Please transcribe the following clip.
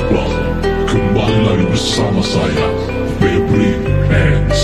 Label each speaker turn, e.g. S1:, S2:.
S1: iqbal Kembali lagi bersama saya Febri Hands